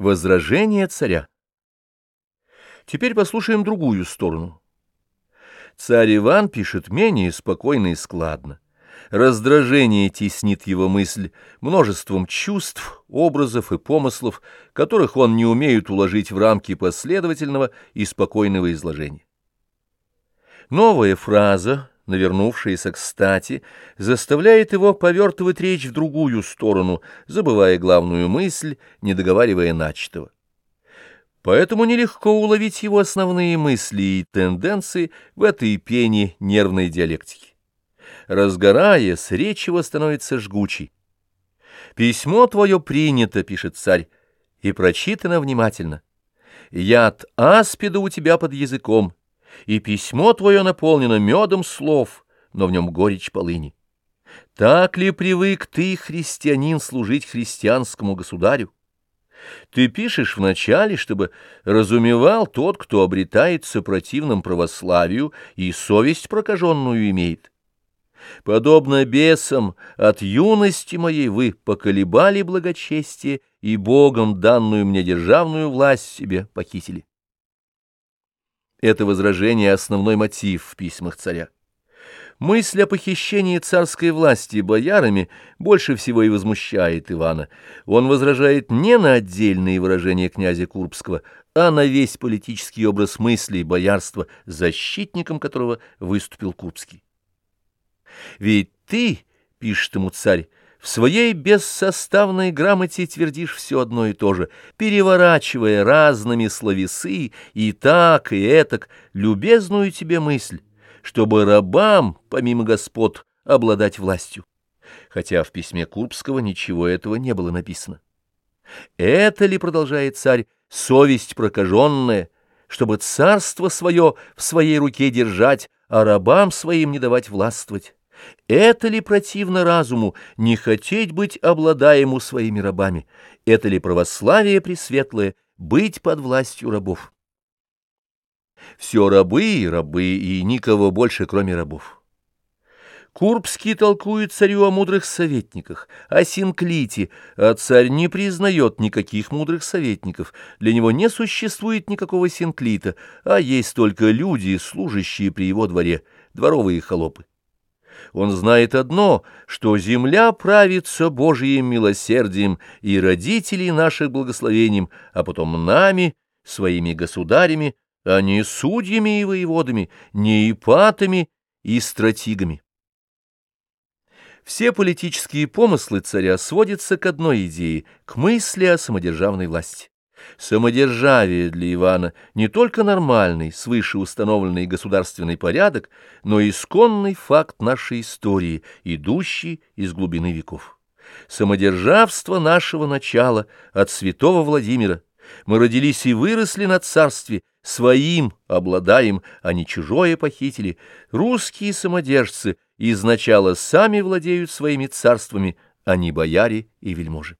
Возражение царя. Теперь послушаем другую сторону. Царь Иван пишет менее спокойно и складно. Раздражение теснит его мысль множеством чувств, образов и помыслов, которых он не умеет уложить в рамки последовательного и спокойного изложения. Новая фраза, навернувшаяся кстати, заставляет его повертывать речь в другую сторону, забывая главную мысль, не договаривая начатого. Поэтому нелегко уловить его основные мысли и тенденции в этой пене нервной диалектики. Разгораясь, речь его становится жгучей. «Письмо твое принято», — пишет царь, — «и прочитано внимательно. Яд аспида у тебя под языком» и письмо твое наполнено медом слов, но в нем горечь полыни. Так ли привык ты, христианин, служить христианскому государю? Ты пишешь вначале, чтобы разумевал тот, кто обретается противным православию и совесть прокаженную имеет. Подобно бесам, от юности моей вы поколебали благочестие и Богом данную мне державную власть себе похитили. Это возражение — основной мотив в письмах царя. Мысль о похищении царской власти боярами больше всего и возмущает Ивана. Он возражает не на отдельные выражения князя Курбского, а на весь политический образ мыслей боярства, защитником которого выступил Курбский. «Ведь ты, — пишет ему царь, — в своей бессоставной грамоте твердишь все одно и то же, переворачивая разными словесы и так, и этак любезную тебе мысль, чтобы рабам, помимо господ, обладать властью. Хотя в письме Курбского ничего этого не было написано. Это ли, продолжает царь, совесть прокаженная, чтобы царство свое в своей руке держать, а рабам своим не давать властвовать? Это ли противно разуму не хотеть быть обладаему своими рабами? Это ли православие пресветлое быть под властью рабов? Все рабы и рабы, и никого больше, кроме рабов. Курбский толкует царю о мудрых советниках, о синклите, а царь не признает никаких мудрых советников. Для него не существует никакого синклита, а есть только люди, служащие при его дворе, дворовые холопы. Он знает одно, что земля правится Божиим милосердием и родителей наших благословением, а потом нами, своими государями, а не судьями и воеводами, не ипатами и стратигами. Все политические помыслы царя сводятся к одной идее, к мысли о самодержавной власти. Самодержавие для Ивана не только нормальный, свыше установленный государственный порядок, но и исконный факт нашей истории, идущий из глубины веков. Самодержавство нашего начала от святого Владимира. Мы родились и выросли на царстве, своим обладаем, а не чужое похитили. Русские самодержцы изначало сами владеют своими царствами, а не бояре и вельможи.